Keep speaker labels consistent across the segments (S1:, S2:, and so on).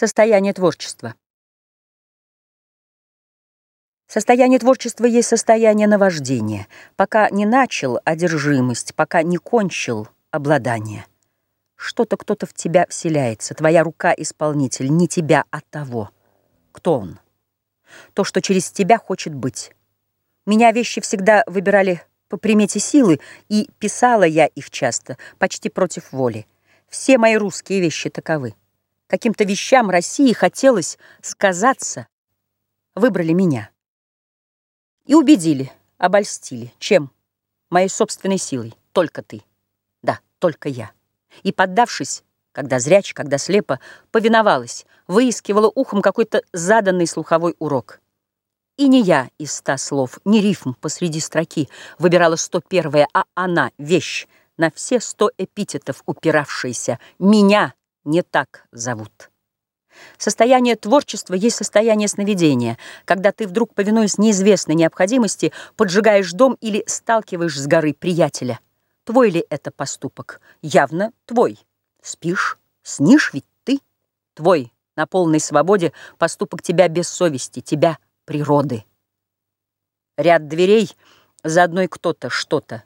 S1: Состояние творчества. Состояние творчества есть состояние наваждения. Пока не начал одержимость, пока не кончил обладание. Что-то кто-то в тебя вселяется, твоя рука исполнитель, не тебя, а того. Кто он? То, что через тебя хочет быть. Меня вещи всегда выбирали по примете силы, и писала я их часто, почти против воли. Все мои русские вещи таковы каким-то вещам России хотелось сказаться, выбрали меня. И убедили, обольстили. Чем? Моей собственной силой. Только ты. Да, только я. И, поддавшись, когда зряч, когда слепо, повиновалась, выискивала ухом какой-то заданный слуховой урок. И не я из ста слов, не рифм посреди строки выбирала сто первое, а она, вещь, на все сто эпитетов упиравшаяся, меня — не так зовут. Состояние творчества есть состояние сновидения, когда ты вдруг, повинуясь неизвестной необходимости, поджигаешь дом или сталкиваешь с горы приятеля. Твой ли это поступок? Явно твой. Спишь, снишь ведь ты. Твой, на полной свободе, поступок тебя без совести, тебя природы. Ряд дверей, за одной кто-то что-то,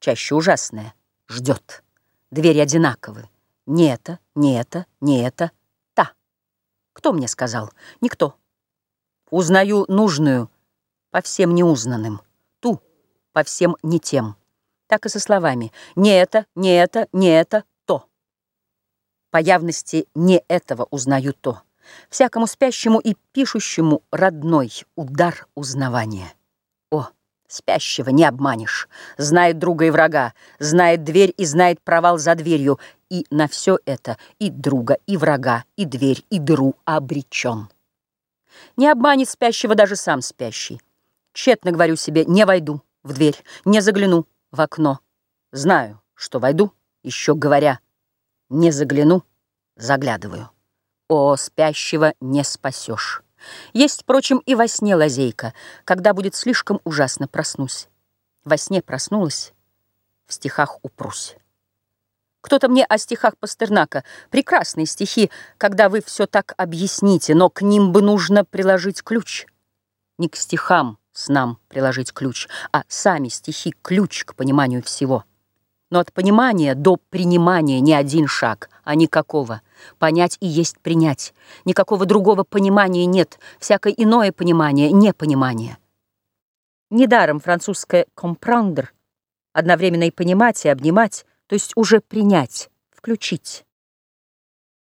S1: чаще ужасное, ждет. Двери одинаковы. Не это, не это, не это, та. Кто мне сказал? Никто. Узнаю нужную по всем неузнанным, ту по всем не тем. Так и со словами «не это, не это, не это, то». По явности не этого узнаю то. Всякому спящему и пишущему родной удар узнавания. О, спящего не обманешь. Знает друга и врага, знает дверь и знает провал за дверью, и на все это и друга, и врага, и дверь, и дыру обречен. Не обманет спящего даже сам спящий. Тщетно говорю себе, не войду в дверь, не загляну в окно. Знаю, что войду, еще говоря, не загляну, заглядываю. О, спящего не спасешь. Есть, впрочем, и во сне лазейка, когда будет слишком ужасно проснусь. Во сне проснулась, в стихах упрусь. Кто-то мне о стихах Пастернака. Прекрасные стихи, когда вы все так объясните, но к ним бы нужно приложить ключ. Не к стихам с нам приложить ключ, а сами стихи — ключ к пониманию всего. Но от понимания до принимания не один шаг, а никакого. Понять и есть принять. Никакого другого понимания нет, всякое иное понимание — непонимание. Недаром французское «comprendre» одновременно и понимать, и обнимать — то есть уже принять, включить.